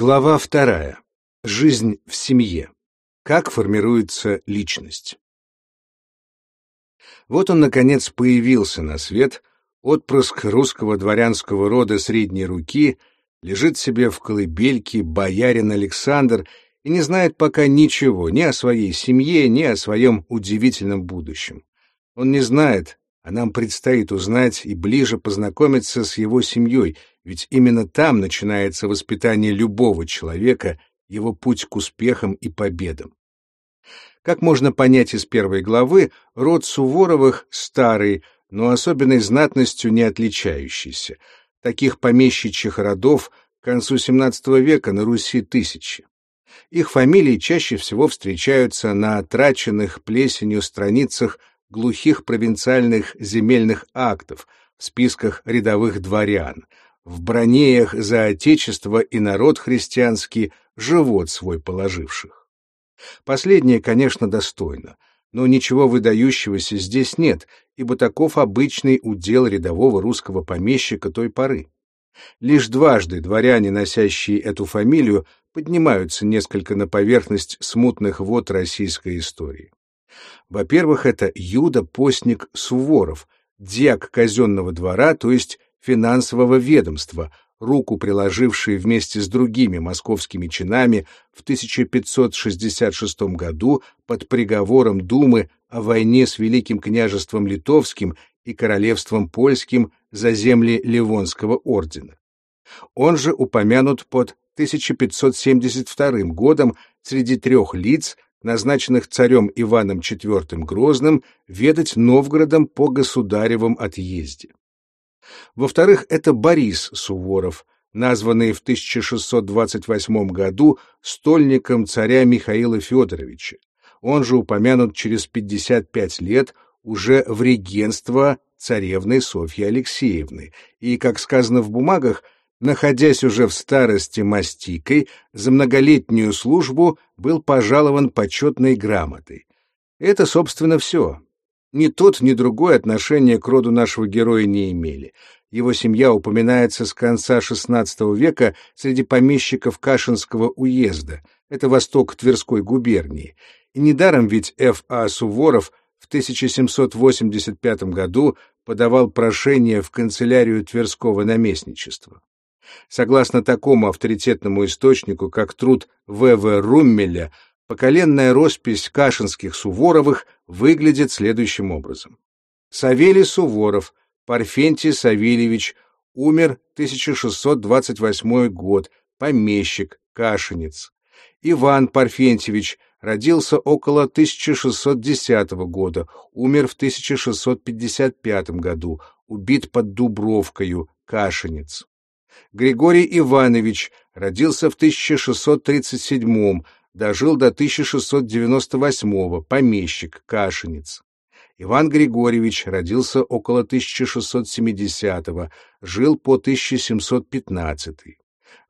Глава вторая. Жизнь в семье. Как формируется личность. Вот он, наконец, появился на свет, отпрыск русского дворянского рода средней руки, лежит себе в колыбельке боярин Александр и не знает пока ничего ни о своей семье, ни о своем удивительном будущем. Он не знает, а нам предстоит узнать и ближе познакомиться с его семьей, ведь именно там начинается воспитание любого человека, его путь к успехам и победам. Как можно понять из первой главы, род Суворовых старый, но особенной знатностью не отличающийся. Таких помещичьих родов к концу XVII века на Руси тысячи. Их фамилии чаще всего встречаются на отраченных плесенью страницах глухих провинциальных земельных актов, в списках рядовых дворян, в бронеях за отечество и народ христианский, живот свой положивших. Последнее, конечно, достойно, но ничего выдающегося здесь нет, ибо таков обычный удел рядового русского помещика той поры. Лишь дважды дворяне, носящие эту фамилию, поднимаются несколько на поверхность смутных вод российской истории. Во-первых, это Юда-постник Суворов, диак казенного двора, то есть финансового ведомства, руку приложивший вместе с другими московскими чинами в 1566 году под приговором Думы о войне с Великим княжеством Литовским и Королевством Польским за земли Ливонского ордена. Он же упомянут под 1572 годом среди трех лиц, назначенных царем Иваном IV Грозным, ведать Новгородом по государевом отъезде. Во-вторых, это Борис Суворов, названный в 1628 году стольником царя Михаила Федоровича. Он же упомянут через 55 лет уже в регенство царевны Софьи Алексеевны, и, как сказано в бумагах, находясь уже в старости мастикой, за многолетнюю службу был пожалован почетной грамотой. Это, собственно, все. Ни тот, ни другое отношение к роду нашего героя не имели. Его семья упоминается с конца XVI века среди помещиков Кашинского уезда, это восток Тверской губернии. И недаром ведь Ф.А. Суворов в 1785 году подавал прошение в канцелярию Тверского наместничества. Согласно такому авторитетному источнику, как труд В.В. Руммеля, поколенная роспись Кашинских Суворовых выглядит следующим образом. Савелий Суворов, Парфентий Савельевич, умер 1628 год, помещик, кашинец. Иван Парфентьевич родился около 1610 года, умер в 1655 году, убит под Дубровкою, кашинец. Григорий Иванович родился в 1637 дожил до 1698 помещик, кашинец. Иван Григорьевич родился около 1670 жил по 1715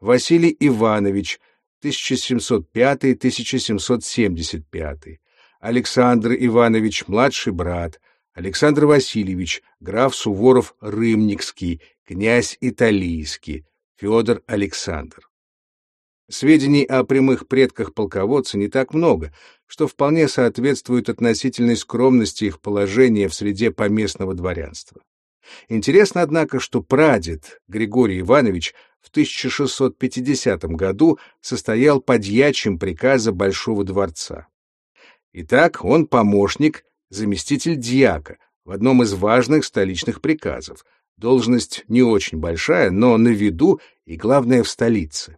Василий Иванович 1705-1775 Александр Иванович, младший брат, Александр Васильевич, граф Суворов-Рымникский, князь Италийский, Федор Александр. Сведений о прямых предках полководца не так много, что вполне соответствует относительной скромности их положения в среде поместного дворянства. Интересно, однако, что прадед Григорий Иванович в 1650 году состоял подьячим приказа Большого дворца. Итак, он помощник, заместитель дьяка в одном из важных столичных приказов. Должность не очень большая, но на виду и, главное, в столице.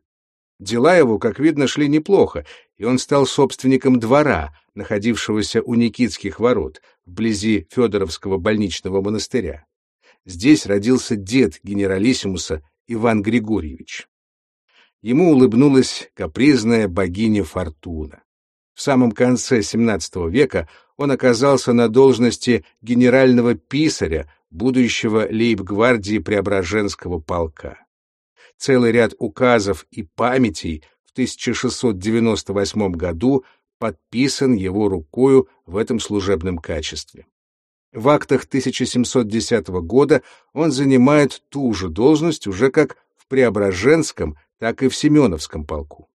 Дела его, как видно, шли неплохо, и он стал собственником двора, находившегося у Никитских ворот, вблизи Федоровского больничного монастыря. Здесь родился дед генералиссимуса Иван Григорьевич. Ему улыбнулась капризная богиня Фортуна. В самом конце XVII века он оказался на должности генерального писаря будущего лейб-гвардии Преображенского полка целый ряд указов и памятей в 1698 году подписан его рукою в этом служебном качестве. В актах 1710 года он занимает ту же должность уже как в Преображенском, так и в Семеновском полку.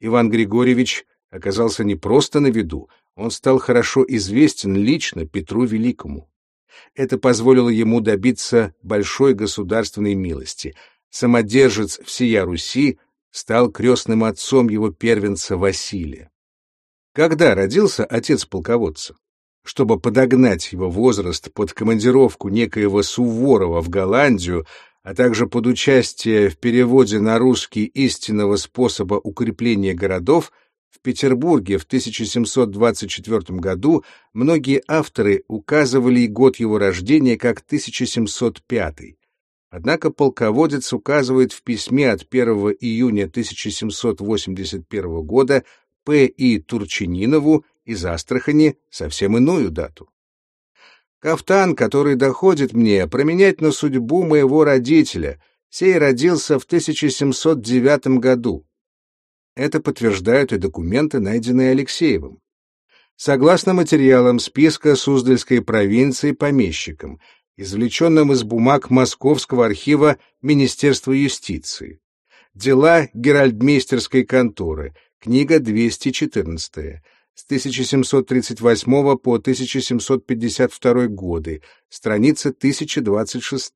Иван Григорьевич оказался не просто на виду, он стал хорошо известен лично Петру Великому. Это позволило ему добиться большой государственной милости. Самодержец всея Руси стал крестным отцом его первенца Василия. Когда родился отец полководца? Чтобы подогнать его возраст под командировку некоего Суворова в Голландию, а также под участие в переводе на русский истинного способа укрепления городов, в Петербурге в 1724 году многие авторы указывали год его рождения как 1705. Однако полководец указывает в письме от 1 июня 1781 года П. И. Турчининову из Астрахани совсем иную дату. Кафтан, который доходит мне, променять на судьбу моего родителя. Сей родился в 1709 году. Это подтверждают и документы, найденные Алексеевым. Согласно материалам списка Суздальской провинции помещикам, извлеченным из бумаг Московского архива Министерства юстиции. Дела Геральдмейстерской конторы, книга 214, с 1738 по 1752 годы, страница 1026.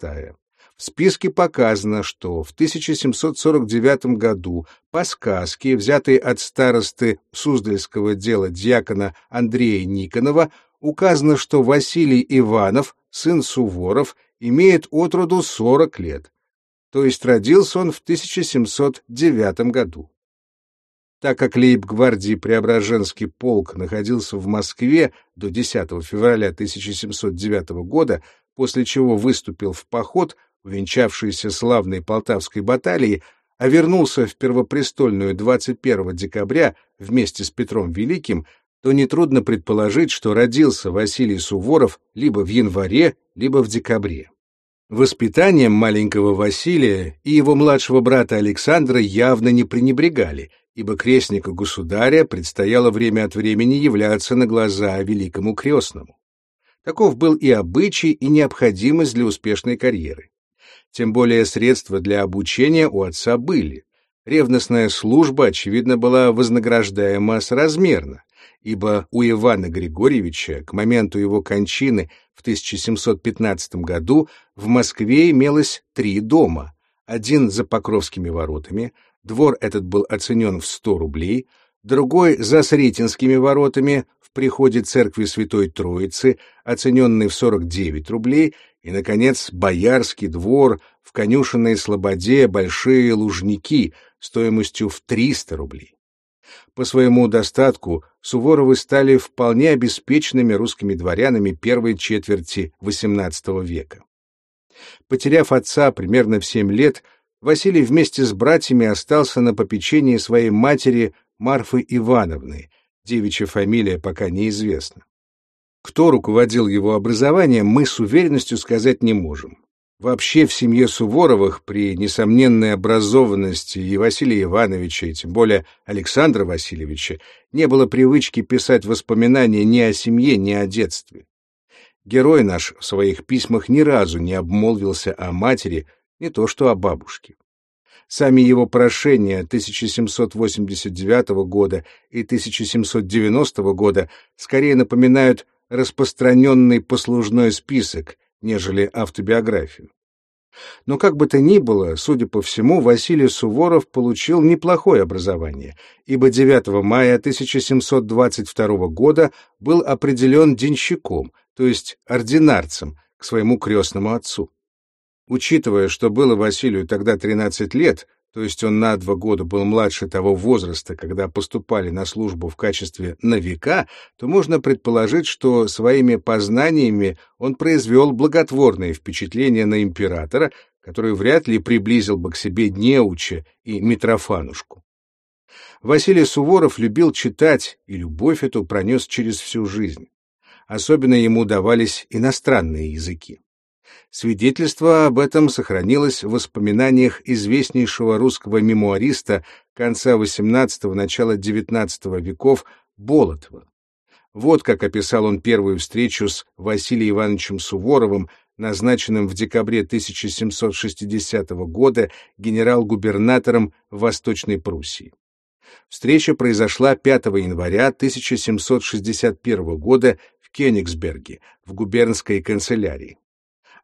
В списке показано, что в 1749 году по сказке, взятой от старосты Суздальского дела дьякона Андрея Никонова, указано, что Василий Иванов, сын Суворов, имеет от роду 40 лет, то есть родился он в 1709 году. Так как лейб-гвардии Преображенский полк находился в Москве до 10 февраля 1709 года, после чего выступил в поход, увенчавшийся славной Полтавской баталией, а вернулся в Первопрестольную 21 декабря вместе с Петром Великим, то нетрудно предположить, что родился Василий Суворов либо в январе, либо в декабре. Воспитанием маленького Василия и его младшего брата Александра явно не пренебрегали, ибо крестнику государя предстояло время от времени являться на глаза великому крестному. Таков был и обычай, и необходимость для успешной карьеры. Тем более средства для обучения у отца были. Ревностная служба, очевидно, была вознаграждаема соразмерно, ибо у Ивана Григорьевича к моменту его кончины в 1715 году в Москве имелось три дома. Один за Покровскими воротами, двор этот был оценен в 100 рублей, другой за Сретенскими воротами в приходе церкви Святой Троицы, оцененный в 49 рублей, и, наконец, Боярский двор в конюшенной слободе Большие Лужники стоимостью в 300 рублей. По своему достатку Суворовы стали вполне обеспеченными русскими дворянами первой четверти XVIII века. Потеряв отца примерно в семь лет, Василий вместе с братьями остался на попечении своей матери Марфы Ивановны, девичья фамилия пока неизвестна. Кто руководил его образованием, мы с уверенностью сказать не можем. Вообще в семье Суворовых при несомненной образованности и Василия Ивановича, и тем более Александра Васильевича, не было привычки писать воспоминания ни о семье, ни о детстве. Герой наш в своих письмах ни разу не обмолвился о матери, не то что о бабушке. Сами его прошения 1789 года и 1790 года скорее напоминают распространенный послужной список, нежели автобиографию. Но как бы то ни было, судя по всему, Василий Суворов получил неплохое образование, ибо 9 мая 1722 года был определен денщиком, то есть ординарцем, к своему крестному отцу. Учитывая, что было Василию тогда 13 лет, то есть он на два года был младше того возраста, когда поступали на службу в качестве новика, то можно предположить, что своими познаниями он произвел благотворное впечатление на императора, который вряд ли приблизил бы к себе Неуча и Митрофанушку. Василий Суворов любил читать, и любовь эту пронес через всю жизнь. Особенно ему давались иностранные языки. Свидетельство об этом сохранилось в воспоминаниях известнейшего русского мемуариста конца XVIII – начала XIX веков Болотова. Вот как описал он первую встречу с Василием Ивановичем Суворовым, назначенным в декабре 1760 года генерал-губернатором Восточной Пруссии. Встреча произошла 5 января 1761 года в Кёнигсберге, в губернской канцелярии.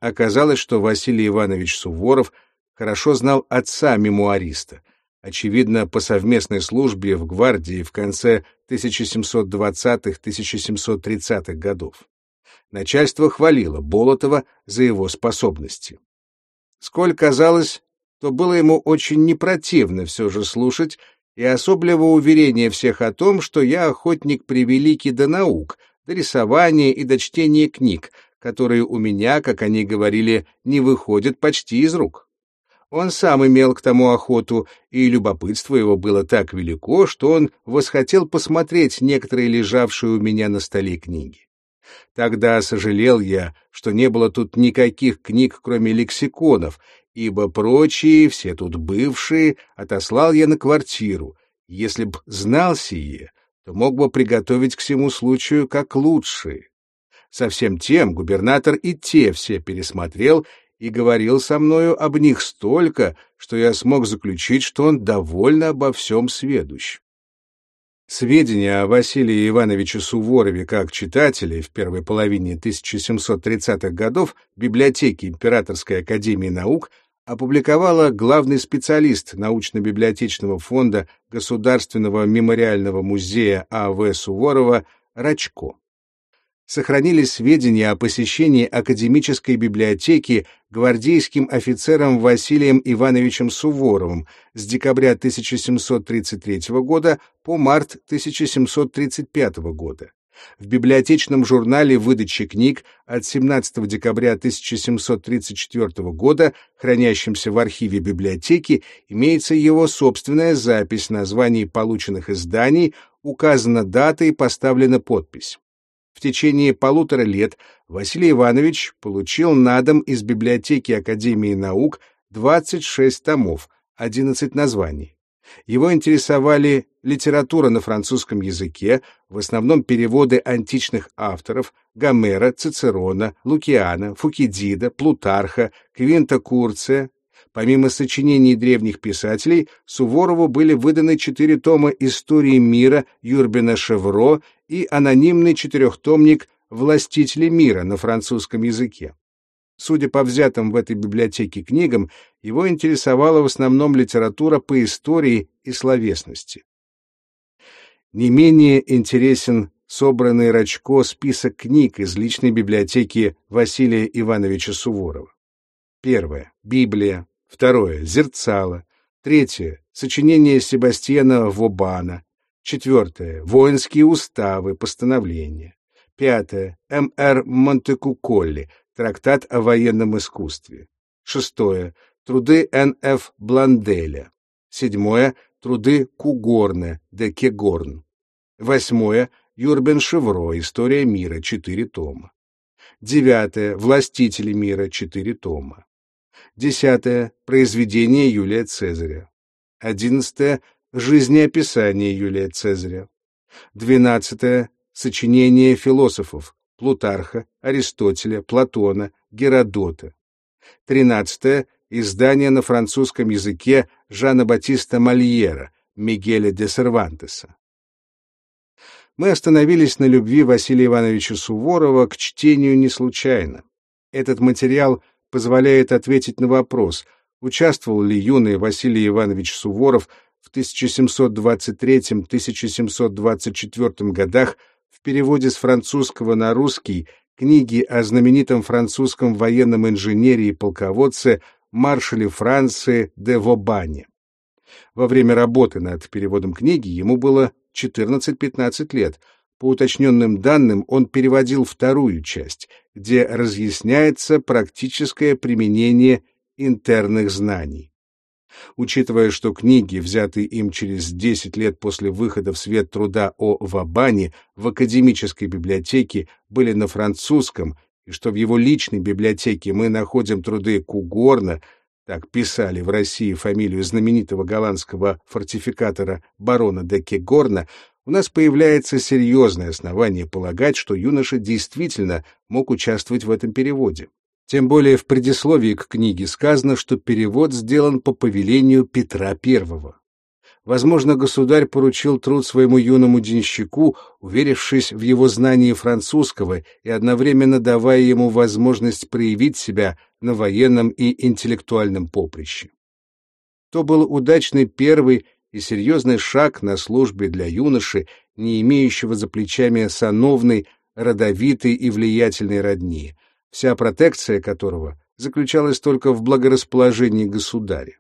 Оказалось, что Василий Иванович Суворов хорошо знал отца мемуариста, очевидно, по совместной службе в гвардии в конце 1720-1730-х годов. Начальство хвалило Болотова за его способности. Сколь казалось, то было ему очень непротивно все же слушать и особливо уверение всех о том, что я охотник превеликий до наук, до рисования и до чтения книг, которые у меня, как они говорили, не выходят почти из рук. Он сам имел к тому охоту, и любопытство его было так велико, что он восхотел посмотреть некоторые лежавшие у меня на столе книги. Тогда сожалел я, что не было тут никаких книг, кроме лексиконов, ибо прочие, все тут бывшие, отослал я на квартиру. Если б знал сие, то мог бы приготовить к всему случаю как лучшие. Совсем тем губернатор и те все пересмотрел и говорил со мною об них столько, что я смог заключить, что он довольно обо всем сведущ. Сведения о Василии Ивановиче Суворове как читателе в первой половине 1730-х годов библиотеки Императорской академии наук опубликовала главный специалист научно-библиотечного фонда Государственного мемориального музея А.В. Суворова Рачко сохранились сведения о посещении академической библиотеки гвардейским офицером Василием Ивановичем Суворовым с декабря 1733 года по март 1735 года. В библиотечном журнале выдачи книг от 17 декабря 1734 года, хранящемся в архиве библиотеки, имеется его собственная запись названий полученных изданий, указана дата и поставлена подпись. В течение полутора лет Василий Иванович получил на дом из библиотеки Академии наук 26 томов, 11 названий. Его интересовали литература на французском языке, в основном переводы античных авторов Гомера, Цицерона, Лукиана, Фукидида, Плутарха, Квинта Курция, Помимо сочинений древних писателей, Суворову были выданы четыре тома истории мира Юрбена Шевро и анонимный четырехтомник «Властители мира» на французском языке. Судя по взятым в этой библиотеке книгам, его интересовала в основном литература по истории и словесности. Не менее интересен собранный Рачко список книг из личной библиотеки Василия Ивановича Суворова. Первое. Библия. Второе — «Зерцало». Третье — сочинение Себастьяна Вобана. Четвертое — воинские уставы, постановления. Пятое — М.Р. Монтекуколли, трактат о военном искусстве. Шестое — труды Н.Ф. Бланделя. Седьмое — труды Кугорна, де Кегорн. Восьмое — Юрбен Шевро, История мира, четыре тома. Девятое — Властители мира, четыре тома. Десятое — произведение Юлия Цезаря. Одиннадцатое — жизнеописание Юлия Цезаря. Двенадцатое — сочинение философов Плутарха, Аристотеля, Платона, Геродота. Тринадцатое — издание на французском языке Жана Батиста Мольера, Мигеля де Сервантеса. Мы остановились на любви Василия Ивановича Суворова к чтению не случайно. Этот материал — позволяет ответить на вопрос, участвовал ли юный Василий Иванович Суворов в 1723-1724 годах в переводе с французского на русский книги о знаменитом французском военном инженере и полководце маршале Франции де Вобане. Во время работы над переводом книги ему было 14-15 лет — по уточненным данным, он переводил вторую часть, где разъясняется практическое применение интерных знаний. Учитывая, что книги, взятые им через 10 лет после выхода в свет труда о Вабане в академической библиотеке, были на французском, и что в его личной библиотеке мы находим труды Кугорна, так писали в России фамилию знаменитого голландского фортификатора барона де Кегорна, у нас появляется серьезное основание полагать, что юноша действительно мог участвовать в этом переводе. Тем более в предисловии к книге сказано, что перевод сделан по повелению Петра I. Возможно, государь поручил труд своему юному денщику, уверившись в его знании французского и одновременно давая ему возможность проявить себя на военном и интеллектуальном поприще. То был удачный первый и серьезный шаг на службе для юноши, не имеющего за плечами сановной, родовитой и влиятельной родни — вся протекция которого заключалась только в благорасположении государя.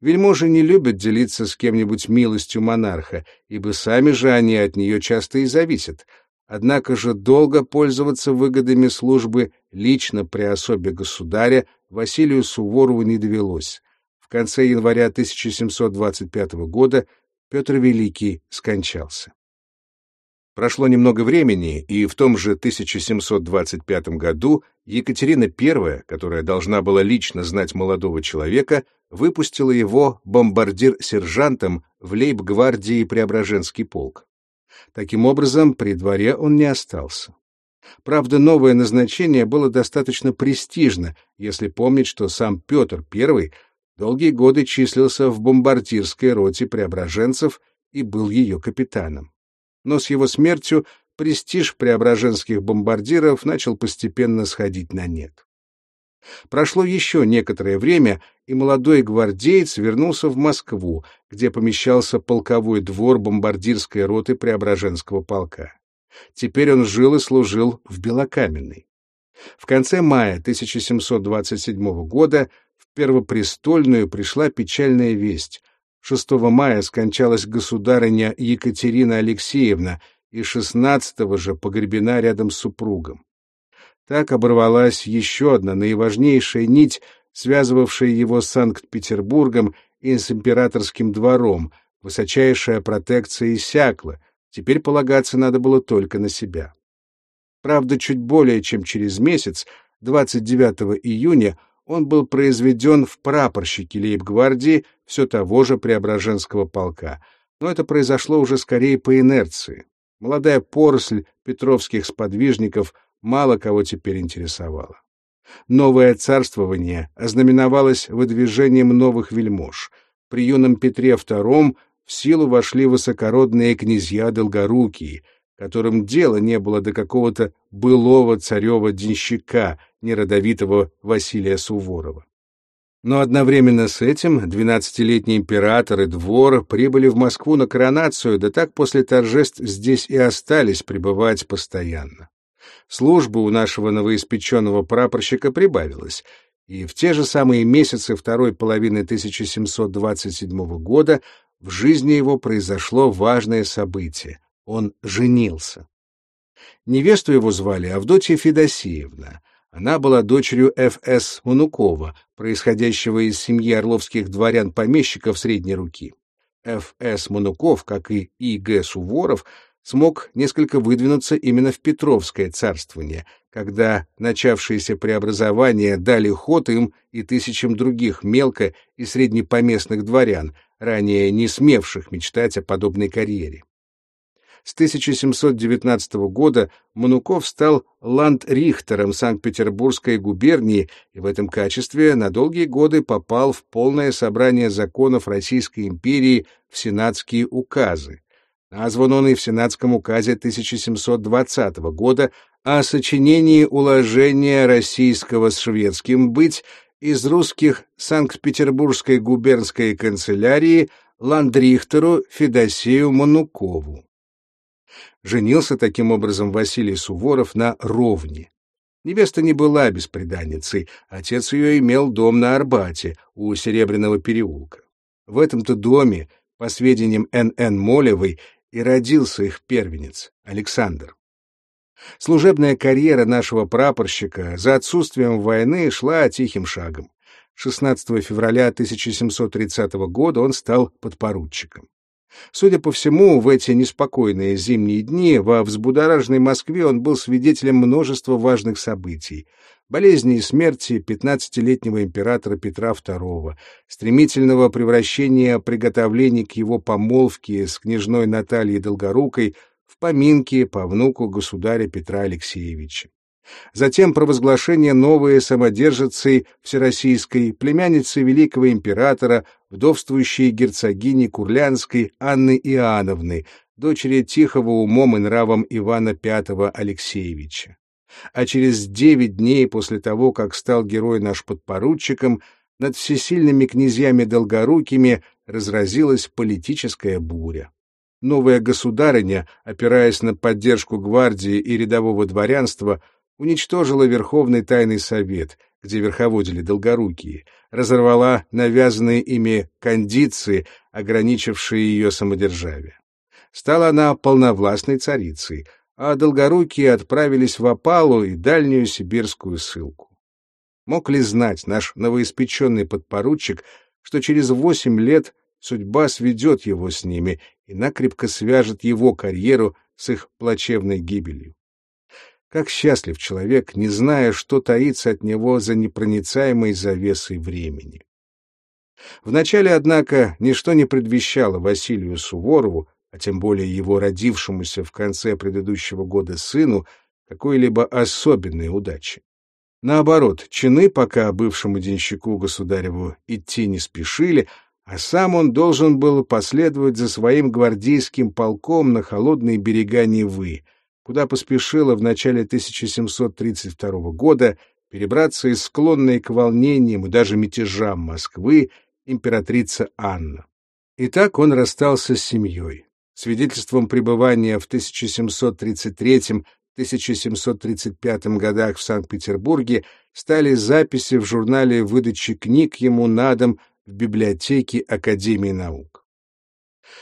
Вельможи не любят делиться с кем-нибудь милостью монарха, ибо сами же они от нее часто и зависят. Однако же долго пользоваться выгодами службы лично при особе государя Василию Суворову не довелось. В конце января 1725 года Петр Великий скончался. Прошло немного времени, и в том же 1725 году Екатерина I, которая должна была лично знать молодого человека, выпустила его бомбардир-сержантом в лейб-гвардии Преображенский полк. Таким образом, при дворе он не остался. Правда, новое назначение было достаточно престижно, если помнить, что сам Петр I долгие годы числился в бомбардирской роте преображенцев и был ее капитаном но с его смертью престиж преображенских бомбардиров начал постепенно сходить на нет. Прошло еще некоторое время, и молодой гвардеец вернулся в Москву, где помещался полковой двор бомбардирской роты Преображенского полка. Теперь он жил и служил в Белокаменной. В конце мая 1727 года в Первопрестольную пришла печальная весть. 6 мая скончалась государыня Екатерина Алексеевна и 16 же погребена рядом с супругом. Так оборвалась еще одна наиважнейшая нить, связывавшая его с Санкт-Петербургом и с императорским двором, высочайшая протекция иссякла, теперь полагаться надо было только на себя. Правда, чуть более чем через месяц, 29 июня, он был произведен в прапорщике лейб-гвардии все того же Преображенского полка, но это произошло уже скорее по инерции. Молодая поросль петровских сподвижников мало кого теперь интересовала. Новое царствование ознаменовалось выдвижением новых вельмож. При юном Петре II в силу вошли высокородные князья Долгорукие — которым дела не было до какого-то былого царева денщика, неродовитого Василия Суворова. Но одновременно с этим двенадцатилетний император и двор прибыли в Москву на коронацию, да так после торжеств здесь и остались пребывать постоянно. Службы у нашего новоиспеченного прапорщика прибавилось, и в те же самые месяцы второй половины 1727 года в жизни его произошло важное событие он женился. Невесту его звали Авдотья Федосеевна. Она была дочерью Ф.С. Манукова, происходящего из семьи орловских дворян-помещиков средней руки. Ф.С. Мануков, как и И.Г. Суворов, смог несколько выдвинуться именно в Петровское царствование, когда начавшиеся преобразования дали ход им и тысячам других мелко- и среднепоместных дворян, ранее не смевших мечтать о подобной карьере. С 1719 года Мануков стал ландрихтером Санкт-Петербургской губернии и в этом качестве на долгие годы попал в полное собрание законов Российской империи в сенатские указы. Назван он и в сенатском указе 1720 года о сочинении уложения российского с шведским быть из русских Санкт-Петербургской губернской канцелярии ландрихтеру Федосею Манукову. Женился таким образом Василий Суворов на Ровне. Невеста не была бесприданницей, отец ее имел дом на Арбате, у Серебряного переулка. В этом-то доме, по сведениям Н.Н. Молевой, и родился их первенец, Александр. Служебная карьера нашего прапорщика за отсутствием войны шла тихим шагом. 16 февраля 1730 года он стал подпоручиком. Судя по всему, в эти неспокойные зимние дни во взбудораженной Москве он был свидетелем множества важных событий. Болезни и смерти пятнадцатилетнего императора Петра II, стремительного превращения приготовлений к его помолвке с княжной Натальей Долгорукой в поминки по внуку государя Петра Алексеевича. Затем провозглашение новой самодержицей всероссийской племянницы великого императора, вдовствующей герцогини Курлянской Анны Иоанновны, дочери тихого умом и нравом Ивана V Алексеевича. А через девять дней после того, как стал герой наш подпоручиком, над всесильными князьями Долгорукими разразилась политическая буря. Новая государыня, опираясь на поддержку гвардии и рядового дворянства, уничтожила Верховный Тайный Совет, где верховодили Долгорукие, разорвала навязанные ими кондиции, ограничившие ее самодержавие. Стала она полновластной царицей, а Долгорукие отправились в опалу и дальнюю сибирскую ссылку. Мог ли знать наш новоиспеченный подпоручик, что через восемь лет судьба сведет его с ними и накрепко свяжет его карьеру с их плачевной гибелью? Как счастлив человек, не зная, что таится от него за непроницаемой завесой времени. Вначале, однако, ничто не предвещало Василию Суворову, а тем более его родившемуся в конце предыдущего года сыну, какой-либо особенной удачи. Наоборот, чины пока бывшему денщику государеву идти не спешили, а сам он должен был последовать за своим гвардейским полком на холодные берега Невы, куда поспешила в начале 1732 года перебраться из склонной к волнениям и даже мятежам Москвы императрица Анна. И так он расстался с семьей. Свидетельством пребывания в 1733-1735 годах в Санкт-Петербурге стали записи в журнале выдачи книг ему на дом в библиотеке Академии наук.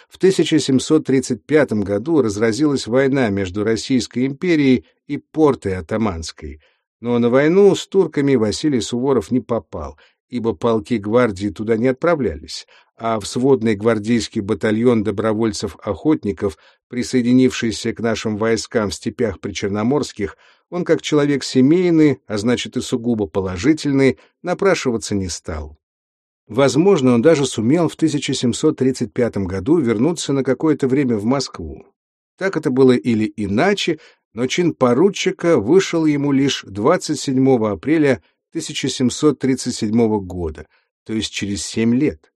В 1735 году разразилась война между Российской империей и Портой Атаманской, но на войну с турками Василий Суворов не попал, ибо полки гвардии туда не отправлялись, а в сводный гвардейский батальон добровольцев-охотников, присоединившийся к нашим войскам в степях причерноморских, он как человек семейный, а значит и сугубо положительный, напрашиваться не стал. Возможно, он даже сумел в 1735 году вернуться на какое-то время в Москву. Так это было или иначе, но чин поручика вышел ему лишь 27 апреля 1737 года, то есть через семь лет.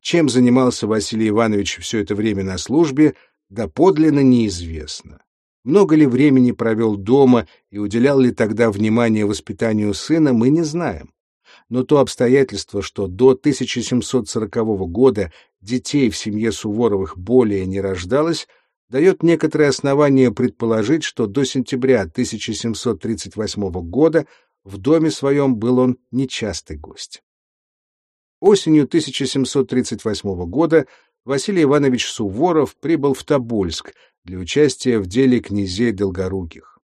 Чем занимался Василий Иванович все это время на службе, доподлинно неизвестно. Много ли времени провел дома и уделял ли тогда внимание воспитанию сына, мы не знаем но то обстоятельство, что до 1740 года детей в семье Суворовых более не рождалось, дает некоторое основание предположить, что до сентября 1738 года в доме своем был он нечастый гость. Осенью 1738 года Василий Иванович Суворов прибыл в Тобольск для участия в деле князей Долгоруких.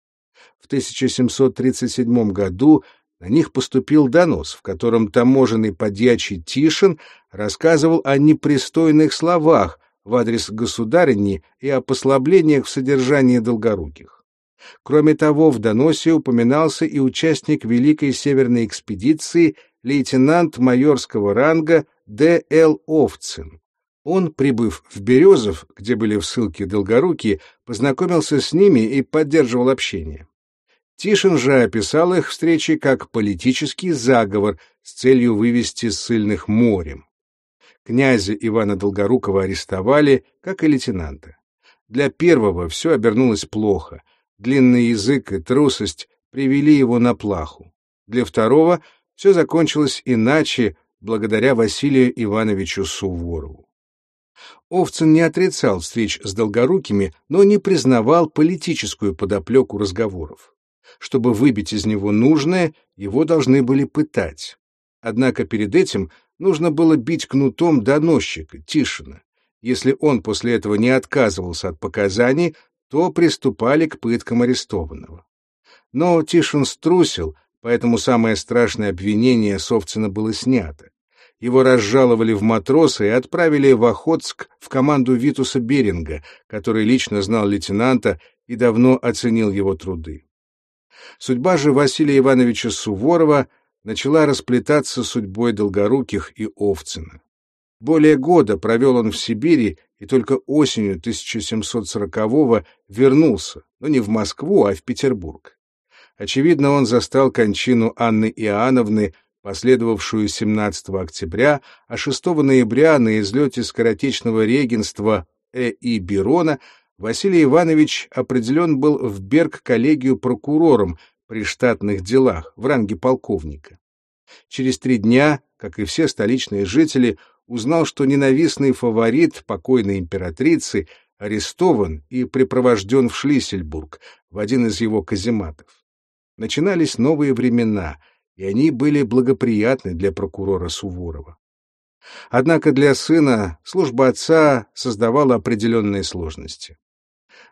В 1737 году на них поступил донос, в котором таможенный подьячий Тишин рассказывал о непристойных словах в адрес государыни и о послаблениях в содержании долгоруких. Кроме того, в доносе упоминался и участник Великой Северной экспедиции лейтенант майорского ранга Д.Л. Овцин. Он, прибыв в Березов, где были в ссылке долгорукие, познакомился с ними и поддерживал общение. Тишин же описал их встречи как политический заговор с целью вывести ссыльных морем. Князя Ивана Долгорукова арестовали, как и лейтенанта. Для первого все обернулось плохо. Длинный язык и трусость привели его на плаху. Для второго все закончилось иначе, благодаря Василию Ивановичу Суворову. Овцин не отрицал встреч с Долгорукими, но не признавал политическую подоплеку разговоров. Чтобы выбить из него нужное, его должны были пытать. Однако перед этим нужно было бить кнутом доносчика, Тишина. Если он после этого не отказывался от показаний, то приступали к пыткам арестованного. Но Тишин струсил, поэтому самое страшное обвинение Совцина было снято. Его разжаловали в матросы и отправили в Охотск в команду Витуса Беринга, который лично знал лейтенанта и давно оценил его труды. Судьба же Василия Ивановича Суворова начала расплетаться судьбой Долгоруких и Овцина. Более года провел он в Сибири и только осенью 1740-го вернулся, но не в Москву, а в Петербург. Очевидно, он застал кончину Анны Иоанновны, последовавшую 17 октября, а 6 ноября на излете скоротечного регенства Э. И. Бирона Василий Иванович определен был в Берг-коллегию прокурором при штатных делах в ранге полковника. Через три дня, как и все столичные жители, узнал, что ненавистный фаворит покойной императрицы арестован и припровожден в Шлиссельбург, в один из его казематов. Начинались новые времена, и они были благоприятны для прокурора Суворова. Однако для сына служба отца создавала определенные сложности.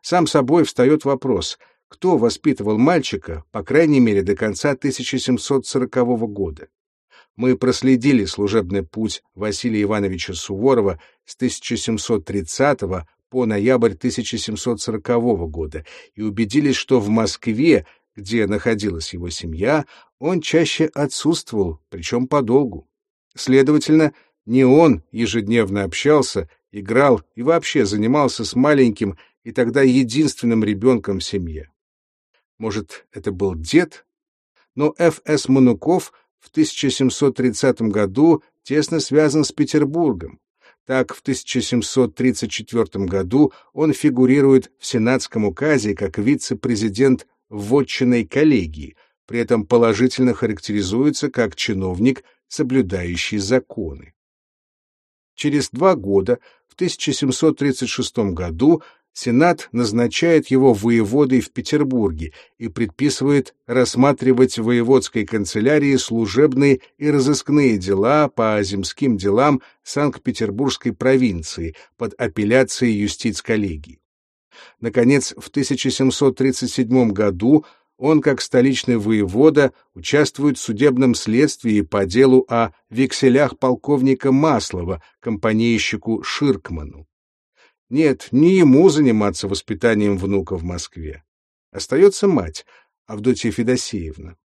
Сам собой встает вопрос, кто воспитывал мальчика, по крайней мере, до конца 1740 года. Мы проследили служебный путь Василия Ивановича Суворова с 1730 по ноябрь 1740 года и убедились, что в Москве, где находилась его семья, он чаще отсутствовал, причем подолгу. Следовательно, не он ежедневно общался, играл и вообще занимался с маленьким и тогда единственным ребенком в семье. Может, это был дед? Но Ф.С. Мануков в 1730 году тесно связан с Петербургом. Так, в 1734 году он фигурирует в сенатском указе как вице-президент вотчиной коллегии, при этом положительно характеризуется как чиновник, соблюдающий законы. Через два года, в 1736 году, Сенат назначает его воеводой в Петербурге и предписывает рассматривать в воеводской канцелярии служебные и разыскные дела по земским делам Санкт-Петербургской провинции под апелляцией юстиц-коллегии. Наконец, в 1737 году он, как столичный воевода, участвует в судебном следствии по делу о векселях полковника Маслова, компанейщику Ширкману. Нет, не ему заниматься воспитанием внука в Москве. Остается мать, Авдотья Федосеевна.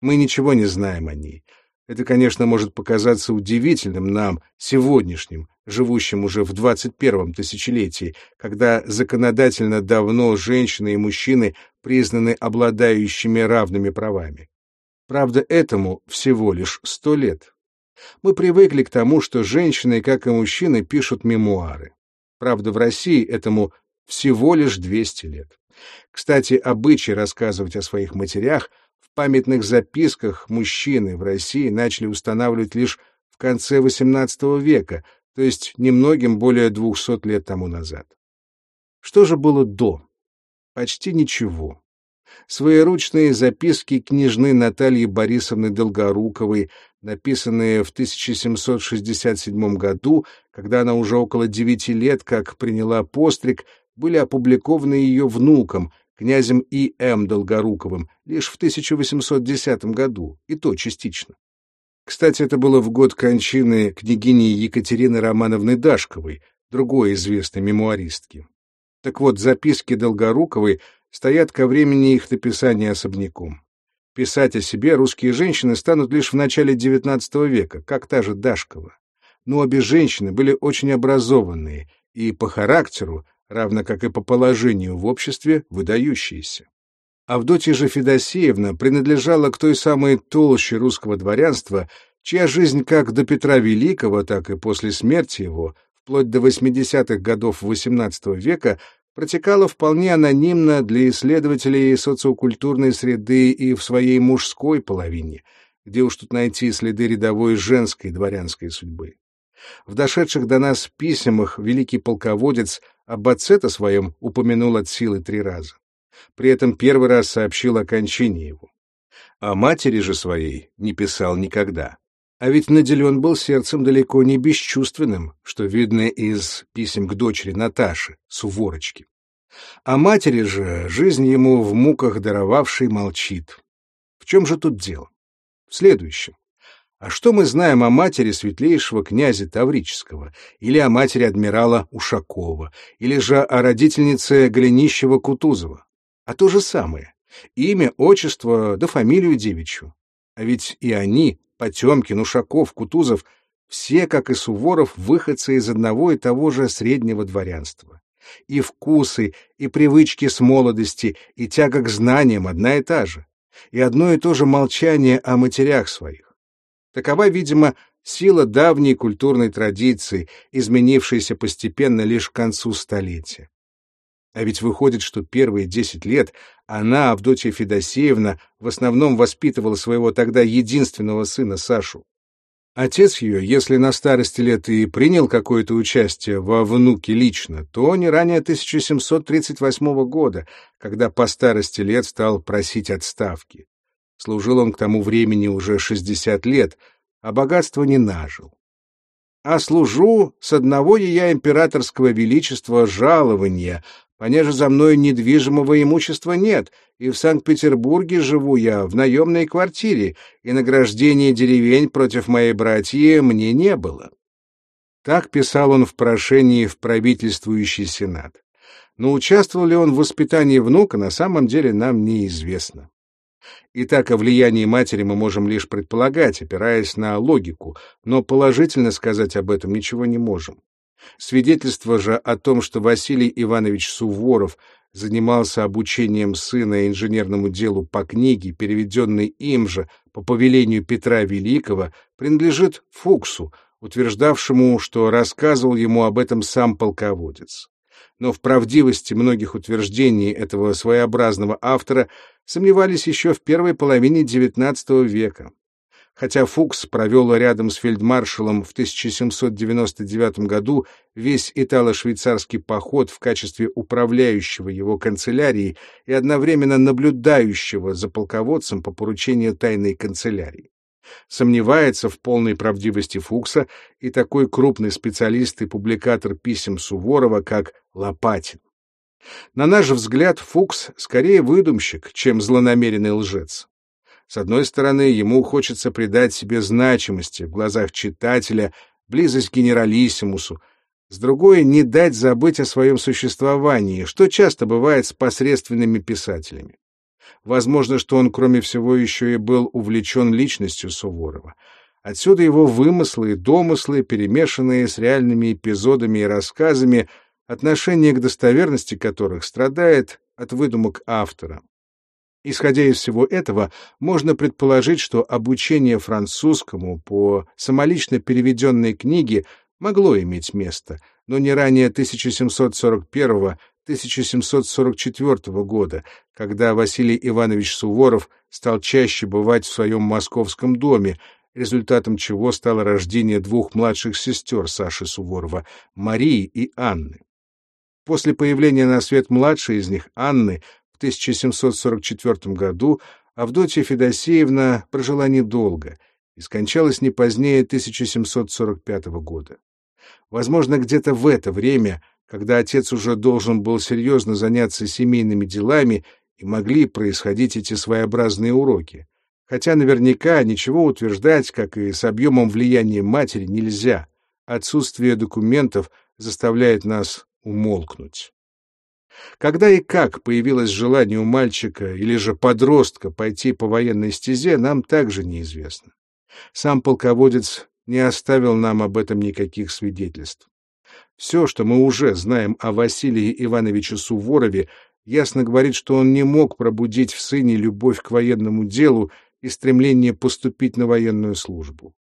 Мы ничего не знаем о ней. Это, конечно, может показаться удивительным нам, сегодняшним, живущим уже в 21 тысячелетии, когда законодательно давно женщины и мужчины признаны обладающими равными правами. Правда, этому всего лишь сто лет. Мы привыкли к тому, что женщины, как и мужчины, пишут мемуары. Правда, в России этому всего лишь 200 лет. Кстати, обычай рассказывать о своих матерях в памятных записках мужчины в России начали устанавливать лишь в конце XVIII века, то есть немногим более 200 лет тому назад. Что же было до? Почти ничего. Своеручные записки княжны Натальи Борисовны Долгоруковой, написанные в 1767 году, когда она уже около девяти лет как приняла постриг, были опубликованы ее внуком, князем И.М. Долгоруковым, лишь в 1810 году, и то частично. Кстати, это было в год кончины княгини Екатерины Романовны Дашковой, другой известной мемуаристки. Так вот, записки Долгоруковой стоят ко времени их написания особняком. Писать о себе русские женщины станут лишь в начале XIX века, как та же Дашкова. Но обе женщины были очень образованные и по характеру, равно как и по положению в обществе, выдающиеся. Авдотья же Федосеевна принадлежала к той самой толще русского дворянства, чья жизнь как до Петра Великого, так и после смерти его вплоть до 80-х годов XVIII века протекала вполне анонимно для исследователей социокультурной среды и в своей мужской половине, где уж тут найти следы рядовой женской дворянской судьбы. В дошедших до нас письмах великий полководец об отце-то своем упомянул от силы три раза. При этом первый раз сообщил о кончине его. О матери же своей не писал никогда. А ведь наделен был сердцем далеко не бесчувственным, что видно из писем к дочери Наташи, Суворочки. А матери же жизнь ему в муках даровавшей молчит. В чем же тут дело? В следующем. А что мы знаем о матери светлейшего князя Таврического, или о матери адмирала Ушакова, или же о родительнице Голенищева-Кутузова? А то же самое. Имя, отчество да фамилию девичью. А ведь и они, Потемкин, Ушаков, Кутузов, все, как и Суворов, выходцы из одного и того же среднего дворянства. И вкусы, и привычки с молодости, и тяга к знаниям одна и та же. и одно и то же молчание о матерях своих. Такова, видимо, сила давней культурной традиции, изменившейся постепенно лишь к концу столетия. А ведь выходит, что первые десять лет она, Авдотья Федосеевна, в основном воспитывала своего тогда единственного сына Сашу. Отец ее, если на старости лет и принял какое-то участие во внуке лично, то не ранее 1738 года, когда по старости лет стал просить отставки. Служил он к тому времени уже 60 лет, а богатства не нажил. А служу с одного я императорского величества жалования, понеже за мной недвижимого имущества нет, и в Санкт-Петербурге живу я в наемной квартире, и награждения деревень против моей братьи мне не было. Так писал он в прошении в правительствующий сенат. Но участвовал ли он в воспитании внука, на самом деле нам неизвестно. Итак, о влиянии матери мы можем лишь предполагать, опираясь на логику, но положительно сказать об этом ничего не можем. Свидетельство же о том, что Василий Иванович Суворов занимался обучением сына инженерному делу по книге, переведенной им же по повелению Петра Великого, принадлежит Фуксу, утверждавшему, что рассказывал ему об этом сам полководец. Но в правдивости многих утверждений этого своеобразного автора сомневались еще в первой половине XIX века. Хотя Фукс провел рядом с фельдмаршалом в 1799 году весь итало-швейцарский поход в качестве управляющего его канцелярией и одновременно наблюдающего за полководцем по поручению тайной канцелярии. Сомневается в полной правдивости Фукса и такой крупный специалист и публикатор писем Суворова, как Лопатин. На наш взгляд, Фукс скорее выдумщик, чем злонамеренный лжец. С одной стороны, ему хочется придать себе значимости в глазах читателя, близость к генералиссимусу, с другой — не дать забыть о своем существовании, что часто бывает с посредственными писателями. Возможно, что он, кроме всего, еще и был увлечен личностью Суворова. Отсюда его вымыслы и домыслы, перемешанные с реальными эпизодами и рассказами, отношение к достоверности которых страдает от выдумок автора. Исходя из всего этого, можно предположить, что обучение французскому по самолично переведенной книге могло иметь место, но не ранее 1741-1744 года, когда Василий Иванович Суворов стал чаще бывать в своем московском доме, результатом чего стало рождение двух младших сестер Саши Суворова, Марии и Анны. После появления на свет младшей из них, Анны, в 1744 году Авдотья Федосеевна прожила недолго и скончалась не позднее 1745 года. Возможно, где-то в это время, когда отец уже должен был серьезно заняться семейными делами, и могли происходить эти своеобразные уроки. Хотя наверняка ничего утверждать, как и с объемом влияния матери, нельзя. Отсутствие документов заставляет нас умолкнуть. Когда и как появилось желание у мальчика или же подростка пойти по военной стезе, нам также неизвестно. Сам полководец не оставил нам об этом никаких свидетельств. Все, что мы уже знаем о Василии Ивановиче Суворове, ясно говорит, что он не мог пробудить в сыне любовь к военному делу и стремление поступить на военную службу.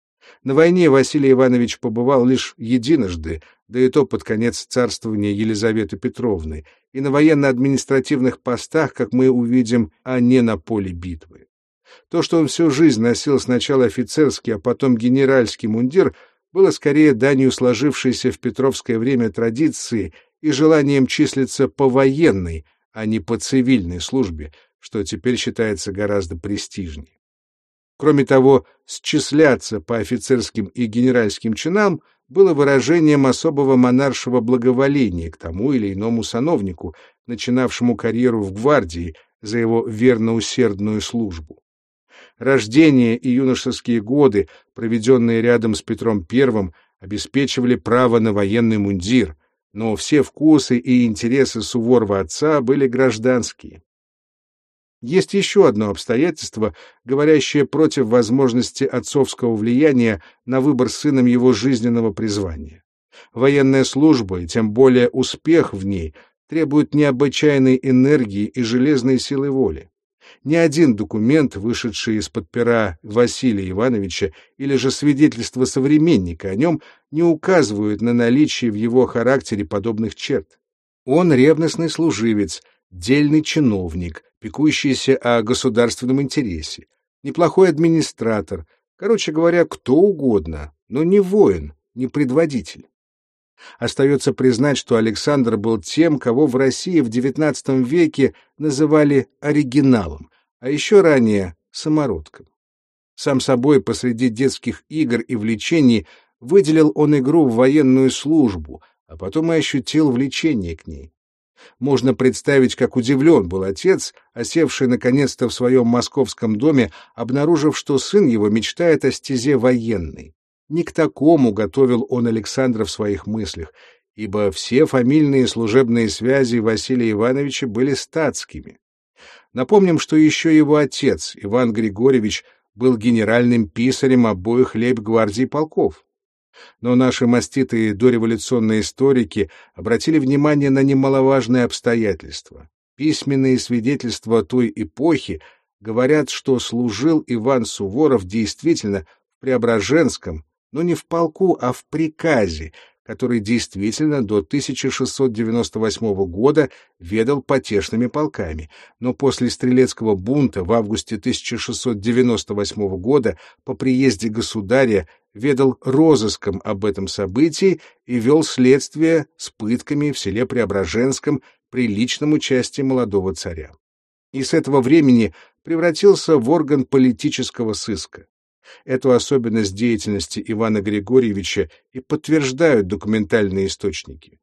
На войне Василий Иванович побывал лишь единожды, да и то под конец царствования Елизаветы Петровны, и на военно-административных постах, как мы увидим, а не на поле битвы. То, что он всю жизнь носил сначала офицерский, а потом генеральский мундир, было скорее данью сложившейся в петровское время традиции и желанием числиться по военной, а не по цивильной службе, что теперь считается гораздо престижнее. Кроме того, счисляться по офицерским и генеральским чинам было выражением особого монаршего благоволения к тому или иному сановнику, начинавшему карьеру в гвардии за его верно-усердную службу. Рождение и юношеские годы, проведенные рядом с Петром I, обеспечивали право на военный мундир, но все вкусы и интересы Суворова отца были гражданские. Есть еще одно обстоятельство, говорящее против возможности отцовского влияния на выбор сыном его жизненного призвания. Военная служба, и тем более успех в ней, требует необычайной энергии и железной силы воли. Ни один документ, вышедший из-под пера Василия Ивановича, или же свидетельство современника о нем, не указывают на наличие в его характере подобных черт. Он ревностный служивец, дельный чиновник, пекущийся о государственном интересе, неплохой администратор, короче говоря, кто угодно, но не воин, не предводитель. Остается признать, что Александр был тем, кого в России в XIX веке называли оригиналом, а еще ранее — самородком. Сам собой посреди детских игр и влечений выделил он игру в военную службу, а потом и ощутил влечение к ней. Можно представить, как удивлен был отец, осевший наконец-то в своем московском доме, обнаружив, что сын его мечтает о стезе военной. Не к такому готовил он Александра в своих мыслях, ибо все фамильные служебные связи Василия Ивановича были статскими. Напомним, что еще его отец, Иван Григорьевич, был генеральным писарем обоих лейб-гвардии полков. Но наши маститые дореволюционные историки обратили внимание на немаловажное обстоятельство. Письменные свидетельства той эпохи говорят, что служил Иван Суворов действительно в Преображенском, но не в полку, а в приказе, который действительно до 1698 года ведал потешными полками, но после стрелецкого бунта в августе 1698 года по приезде государя ведал розыском об этом событии и вел следствие с пытками в селе Преображенском при личном участии молодого царя. И с этого времени превратился в орган политического сыска. Эту особенность деятельности Ивана Григорьевича и подтверждают документальные источники.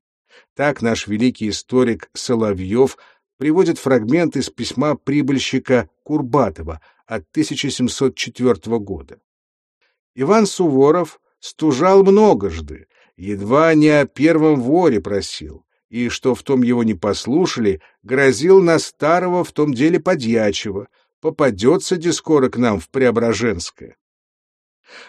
Так наш великий историк Соловьев приводит фрагмент из письма прибыльщика Курбатова от 1704 года. Иван Суворов стужал многожды, едва не о первом воре просил, и, что в том его не послушали, грозил на старого в том деле подьячего, попадется дискора к нам в Преображенское.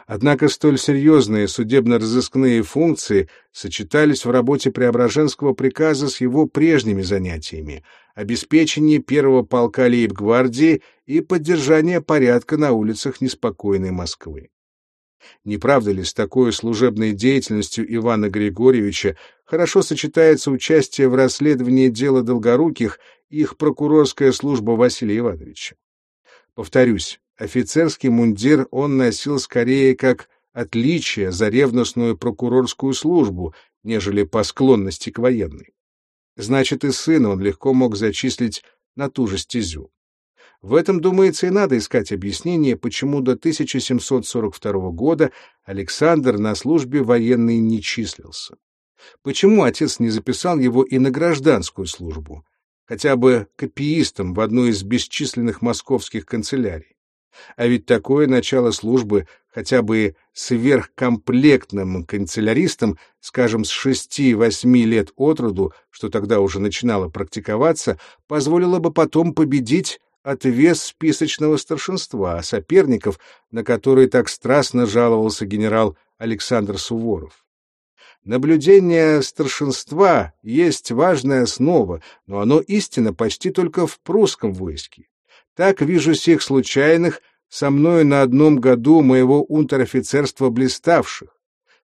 Однако столь серьезные судебно-розыскные функции сочетались в работе Преображенского приказа с его прежними занятиями — обеспечение первого полка лейб-гвардии и поддержание порядка на улицах неспокойной Москвы. Не правда ли, с такой служебной деятельностью Ивана Григорьевича хорошо сочетается участие в расследовании дела Долгоруких и их прокурорская служба Василия Ивановича? Повторюсь, Офицерский мундир он носил скорее как отличие за ревностную прокурорскую службу, нежели по склонности к военной. Значит, и сына он легко мог зачислить на ту же стезю. В этом, думается, и надо искать объяснение, почему до 1742 года Александр на службе военной не числился. Почему отец не записал его и на гражданскую службу, хотя бы копиистом в одну из бесчисленных московских канцелярий? А ведь такое начало службы хотя бы сверхкомплектным канцеляристам, скажем, с шести-восьми лет от роду, что тогда уже начинало практиковаться, позволило бы потом победить отвес списочного старшинства, соперников, на которые так страстно жаловался генерал Александр Суворов. Наблюдение старшинства есть важная основа, но оно истинно почти только в прусском войске. Так вижу всех случайных, со мною на одном году моего унтер-офицерства блиставших.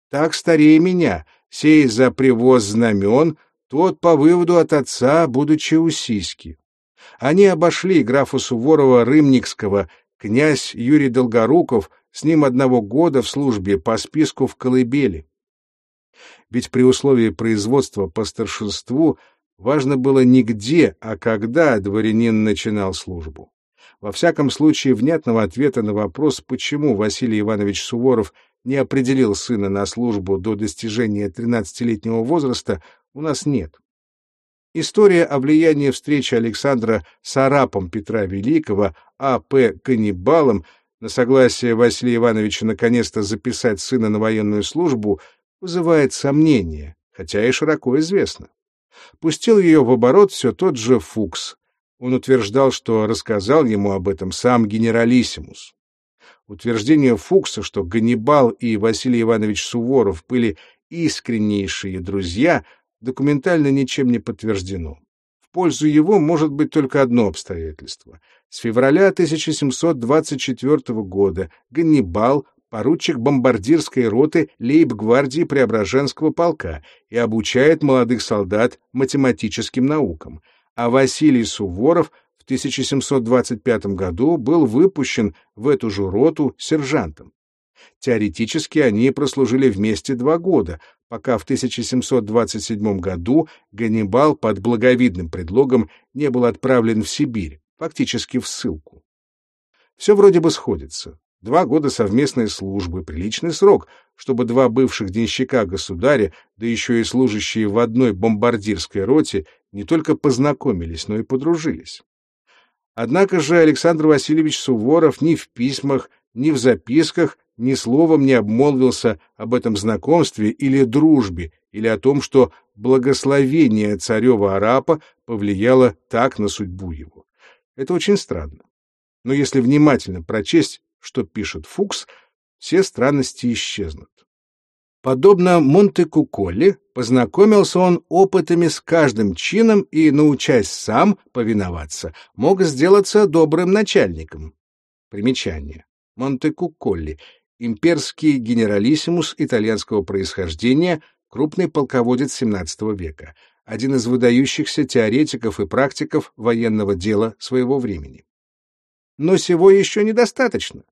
Так старее меня, сей за привоз знамен, тот по выводу от отца, будучи у. Они обошли графа Суворова Рымникского, князь Юрий Долгоруков, с ним одного года в службе по списку в Колыбели. Ведь при условии производства по старшинству важно было не где, а когда дворянин начинал службу. Во всяком случае, внятного ответа на вопрос, почему Василий Иванович Суворов не определил сына на службу до достижения 13-летнего возраста, у нас нет. История о влиянии встречи Александра с арапом Петра Великого, А.П. Каннибалом, на согласие Василия Ивановича наконец-то записать сына на военную службу, вызывает сомнения, хотя и широко известно. Пустил ее в оборот все тот же Фукс, он утверждал, что рассказал ему об этом сам генералиссимус. Утверждение Фукса, что Ганнибал и Василий Иванович Суворов были искреннейшие друзья, документально ничем не подтверждено. пользу его может быть только одно обстоятельство. С февраля 1724 года Ганнибал поручик бомбардирской роты лейб-гвардии Преображенского полка и обучает молодых солдат математическим наукам, а Василий Суворов в 1725 году был выпущен в эту же роту сержантом. Теоретически они прослужили вместе два года, пока в 1727 году Ганнибал под благовидным предлогом не был отправлен в Сибирь, фактически в ссылку. Все вроде бы сходится. Два года совместной службы — приличный срок, чтобы два бывших денщика государя, да еще и служащие в одной бомбардирской роте, не только познакомились, но и подружились. Однако же Александр Васильевич Суворов ни в письмах, ни в записках ни словом не обмолвился об этом знакомстве или дружбе, или о том, что благословение царева арапа повлияло так на судьбу его. Это очень странно. Но если внимательно прочесть что пишет Фукс, все странности исчезнут. Подобно Монте-Куколе, познакомился он опытами с каждым чином и, научась сам повиноваться, мог сделаться добрым начальником. Примечание. Монте-Куколли — имперский генералиссимус итальянского происхождения, крупный полководец XVII века, один из выдающихся теоретиков и практиков военного дела своего времени. Но сего еще недостаточно.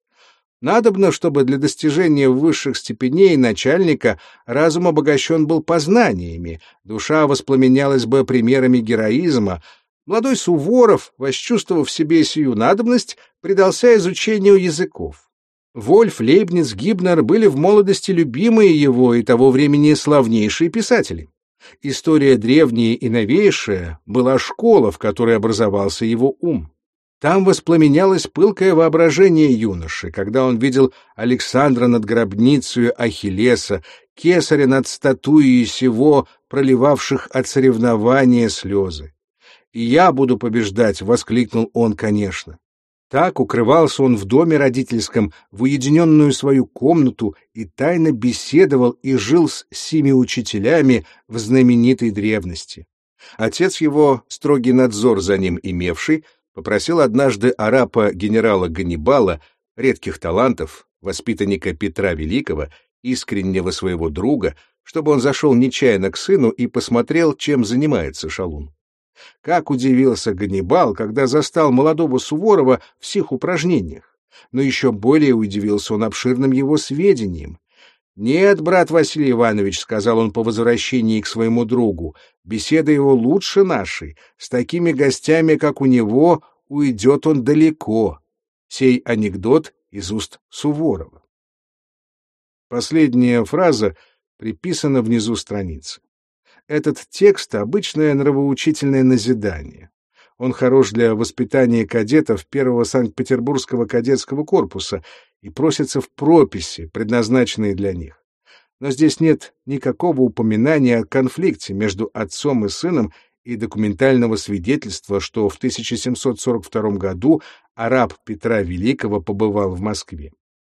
Надобно, чтобы для достижения высших степеней начальника разум обогащен был познаниями, душа воспламенялась бы примерами героизма. Молодой Суворов, восчувствовав себе сию надобность, предался изучению языков. Вольф, Лейбниц, Гибнер были в молодости любимые его и того времени славнейшие писатели. История древняя и новейшая была школа, в которой образовался его ум. Там воспламенялось пылкое воображение юноши, когда он видел Александра над гробницей Ахиллеса, кесаря над статуей сего, проливавших от соревнования слезы. «И я буду побеждать!» — воскликнул он, конечно. Так укрывался он в доме родительском, в уединенную свою комнату и тайно беседовал и жил с семи учителями в знаменитой древности. Отец его, строгий надзор за ним имевший, попросил однажды арапа генерала Ганнибала, редких талантов, воспитанника Петра Великого, искреннего своего друга, чтобы он зашел нечаянно к сыну и посмотрел, чем занимается шалун. Как удивился Ганнибал, когда застал молодого Суворова в всех упражнениях. Но еще более удивился он обширным его сведениям. «Нет, брат Василий Иванович», — сказал он по возвращении к своему другу, — «беседа его лучше нашей. С такими гостями, как у него, уйдет он далеко». Сей анекдот из уст Суворова. Последняя фраза приписана внизу страницы. Этот текст — обычное нравоучительное назидание. Он хорош для воспитания кадетов первого Санкт-Петербургского кадетского корпуса и просится в прописи, предназначенные для них. Но здесь нет никакого упоминания о конфликте между отцом и сыном и документального свидетельства, что в 1742 году араб Петра Великого побывал в Москве.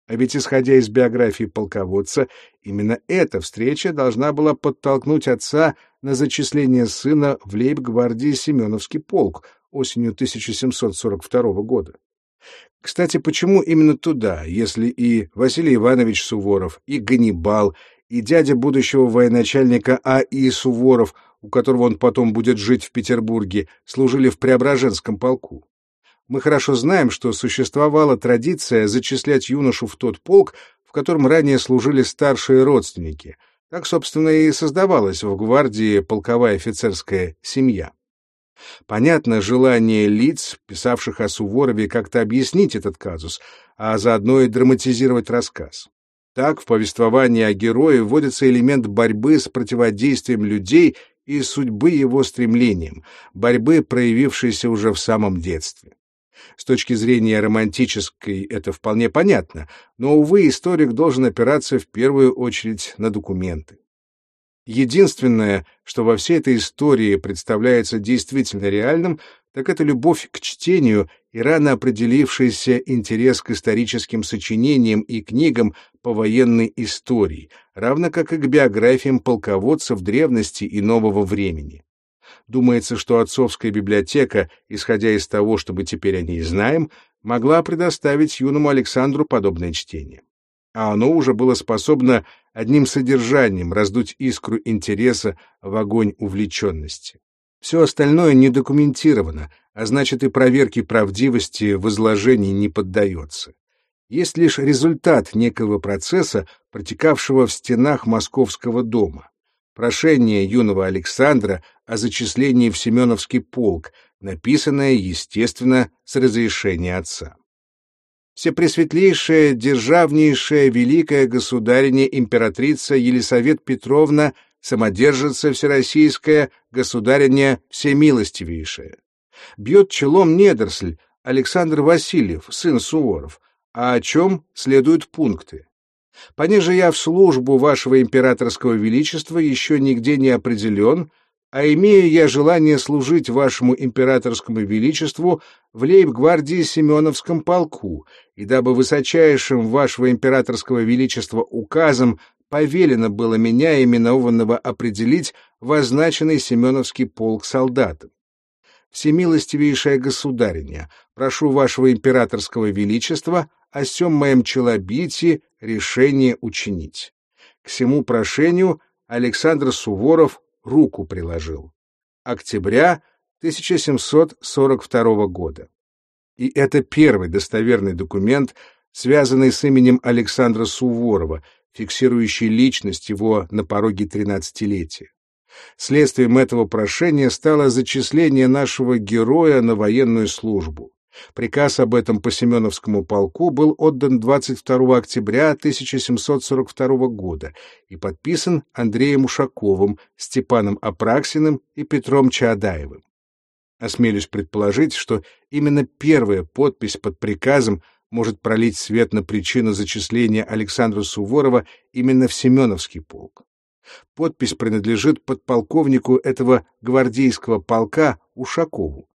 А ведь, исходя из биографии полководца, именно эта встреча должна была подтолкнуть отца на зачисление сына в лейб-гвардии Семеновский полк осенью 1742 года. Кстати, почему именно туда, если и Василий Иванович Суворов, и Ганнибал, и дядя будущего военачальника А.И. Суворов, у которого он потом будет жить в Петербурге, служили в Преображенском полку? Мы хорошо знаем, что существовала традиция зачислять юношу в тот полк, в котором ранее служили старшие родственники. Так, собственно, и создавалась в гвардии полковая офицерская семья. Понятно желание лиц, писавших о Суворове, как-то объяснить этот казус, а заодно и драматизировать рассказ. Так в повествовании о герое вводится элемент борьбы с противодействием людей и судьбы его стремлением, борьбы, проявившейся уже в самом детстве. С точки зрения романтической это вполне понятно, но, увы, историк должен опираться в первую очередь на документы. Единственное, что во всей этой истории представляется действительно реальным, так это любовь к чтению и рано определившийся интерес к историческим сочинениям и книгам по военной истории, равно как и к биографиям полководцев древности и нового времени. Думается, что отцовская библиотека, исходя из того, что мы теперь о ней знаем, могла предоставить юному Александру подобное чтение. А оно уже было способно одним содержанием раздуть искру интереса в огонь увлеченности. Все остальное не документировано, а значит и проверке правдивости в изложении не поддается. Есть лишь результат некого процесса, протекавшего в стенах Московского дома. Прошение юного Александра о зачислении в Семеновский полк, написанное, естественно, с разрешения отца. Всепресветлейшая, державнейшая, великая государиня императрица Елисавет Петровна, самодержица всероссийская, государиня всемилостивейшая. Бьет челом недоросль Александр Васильев, сын Суворов, а о чем следуют пункты. Понеже я в службу вашего императорского величества еще нигде не определен, а имея я желание служить вашему императорскому величеству в лейб-гвардии Семеновском полку, и дабы высочайшим вашего императорского величества указом повелено было меня, именованного, определить в означенный Семеновский полк солдатам. Всемилостивейшая государиня, прошу вашего императорского величества о сем моем челобитии решение учинить. К всему прошению Александр Суворов руку приложил. Октября 1742 года. И это первый достоверный документ, связанный с именем Александра Суворова, фиксирующий личность его на пороге тринадцатилетия. Следствием этого прошения стало зачисление нашего героя на военную службу. Приказ об этом по Семеновскому полку был отдан 22 октября 1742 года и подписан Андреем Ушаковым, Степаном Апраксиным и Петром Чаадаевым. Осмелюсь предположить, что именно первая подпись под приказом может пролить свет на причину зачисления Александра Суворова именно в Семеновский полк. Подпись принадлежит подполковнику этого гвардейского полка Ушакову.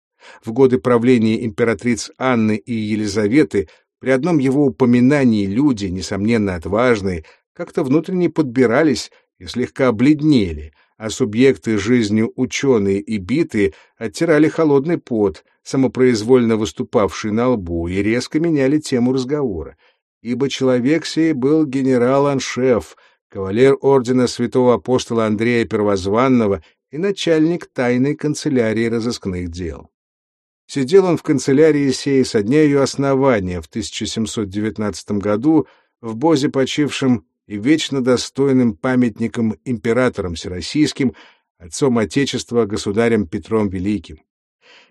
В годы правления императриц Анны и Елизаветы при одном его упоминании люди, несомненно отважные, как-то внутренне подбирались и слегка обледнели, а субъекты жизнью ученые и битые оттирали холодный пот, самопроизвольно выступавший на лбу, и резко меняли тему разговора. Ибо человек сей был генерал-аншеф, кавалер ордена святого апостола Андрея Первозванного и начальник тайной канцелярии разыскных дел. Сидел он в канцелярии сей со дня ее основания в 1719 году в Бозе почившим и вечно достойным памятником императором всероссийским, отцом Отечества, государем Петром Великим.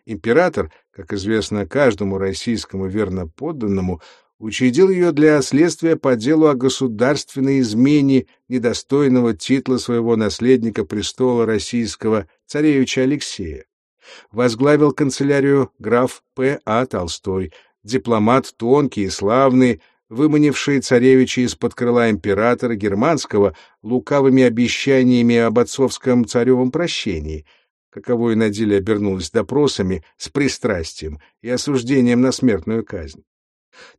Император, как известно каждому российскому верноподданному, учредил ее для следствия по делу о государственной измене недостойного титла своего наследника престола российского царевича Алексея возглавил канцелярию граф П. А. Толстой, дипломат тонкий и славный, выманивший царевича из-под крыла императора германского лукавыми обещаниями об отцовском царевом прощении, каковое на деле обернулось допросами с пристрастием и осуждением на смертную казнь.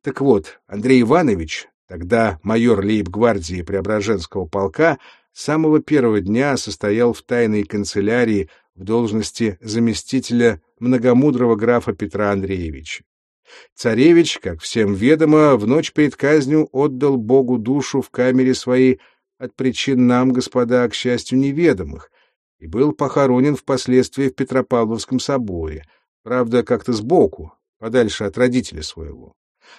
Так вот, Андрей Иванович, тогда майор лейб-гвардии Преображенского полка, с самого первого дня состоял в тайной канцелярии в должности заместителя многомудрого графа Петра Андреевича. Царевич, как всем ведомо, в ночь перед казнью отдал Богу душу в камере своей от причин нам, господа, к счастью, неведомых, и был похоронен впоследствии в Петропавловском соборе, правда, как-то сбоку, подальше от родителя своего.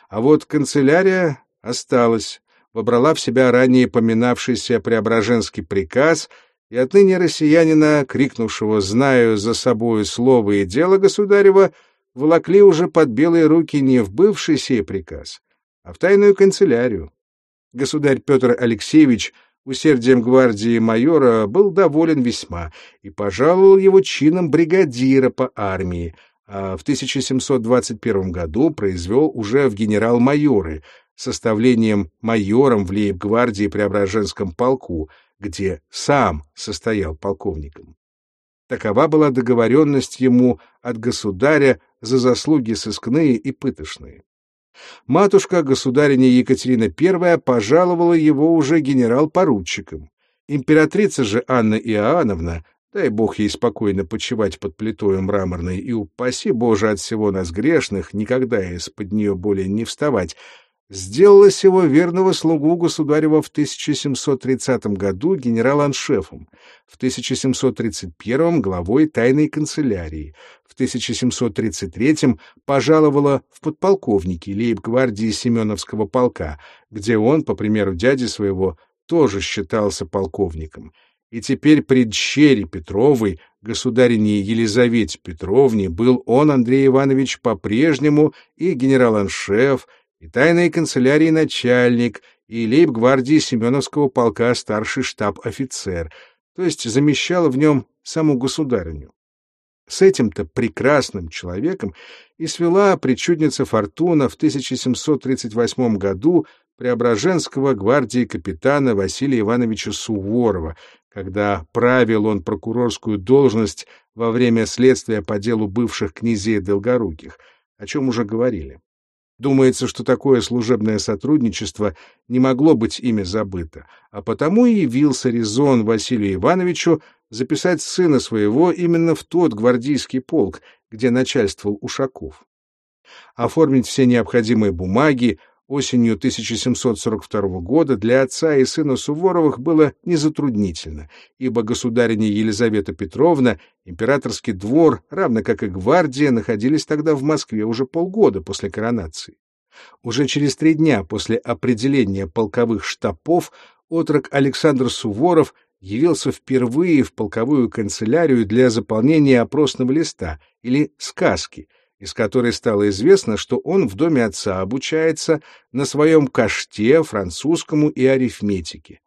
А вот канцелярия осталась, вобрала в себя ранее поминавшийся Преображенский приказ — и отныне россиянина, крикнувшего «знаю за собою слово и дело государева», волокли уже под белые руки не в бывший сей приказ, а в тайную канцелярию. Государь Петр Алексеевич усердием гвардии майора был доволен весьма и пожаловал его чином бригадира по армии, а в 1721 году произвел уже в генерал-майоры, составлением майором в лейб-гвардии Преображенском полку — где сам состоял полковником. Такова была договоренность ему от государя за заслуги сыскные и пытошные. Матушка, государиня Екатерина I, пожаловала его уже генерал-поручиком. Императрица же Анна Иоанновна, Дай бог ей спокойно почивать под плитою мраморной, и упаси Боже от всего нас грешных, никогда из-под нее более не вставать, сделала сего верного слугу государева в 1730 году генерал-аншефом, в 1731 главой тайной канцелярии, в 1733 пожаловала в подполковники лейб-гвардии Семеновского полка, где он, по примеру дяди своего, тоже считался полковником. И теперь при дщере Петровой, государине Елизавете Петровне, был он, Андрей Иванович, по-прежнему и генерал-аншеф, и тайной канцелярии начальник, и лейб-гвардии Семеновского полка старший штаб-офицер, то есть замещал в нем саму государыню. С этим-то прекрасным человеком и свела причудница Фортуна в 1738 году Преображенского гвардии капитана Василия Ивановича Суворова, когда правил он прокурорскую должность во время следствия по делу бывших князей Долгоруких, о чем уже говорили. Думается, что такое служебное сотрудничество не могло быть ими забыто, а потому и явился резон Василию Ивановичу записать сына своего именно в тот гвардейский полк, где начальствовал Ушаков. Оформить все необходимые бумаги осенью 1742 года для отца и сына Суворовых было незатруднительно, ибо государиня Елизавета Петровна, императорский двор, равно как и гвардия, находились тогда в Москве уже полгода после коронации. Уже через три дня после определения полковых штабов отрок Александр Суворов явился впервые в полковую канцелярию для заполнения опросного листа или сказки, из которой стало известно, что он в доме отца обучается на своем каште, французскому и арифметике.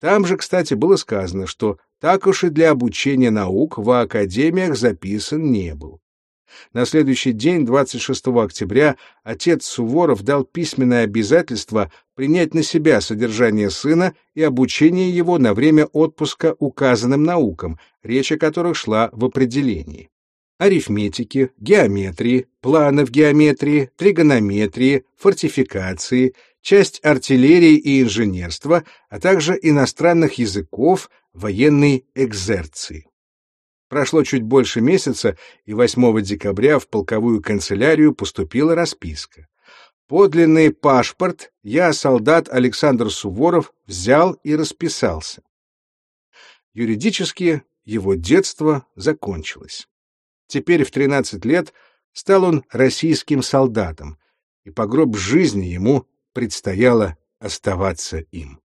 Там же, кстати, было сказано, что так уж и для обучения наук в академиях записан не был. На следующий день, 26 октября, отец Суворов дал письменное обязательство принять на себя содержание сына и обучение его на время отпуска указанным наукам, речь о которых шла в определении арифметики, геометрии, планов геометрии, тригонометрии, фортификации, часть артиллерии и инженерства, а также иностранных языков, военной экзерции. Прошло чуть больше месяца, и 8 декабря в полковую канцелярию поступила расписка. Подлинный паспорт я, солдат Александр Суворов, взял и расписался. Юридически его детство закончилось. Теперь в 13 лет стал он российским солдатом, и по гроб жизни ему предстояло оставаться им.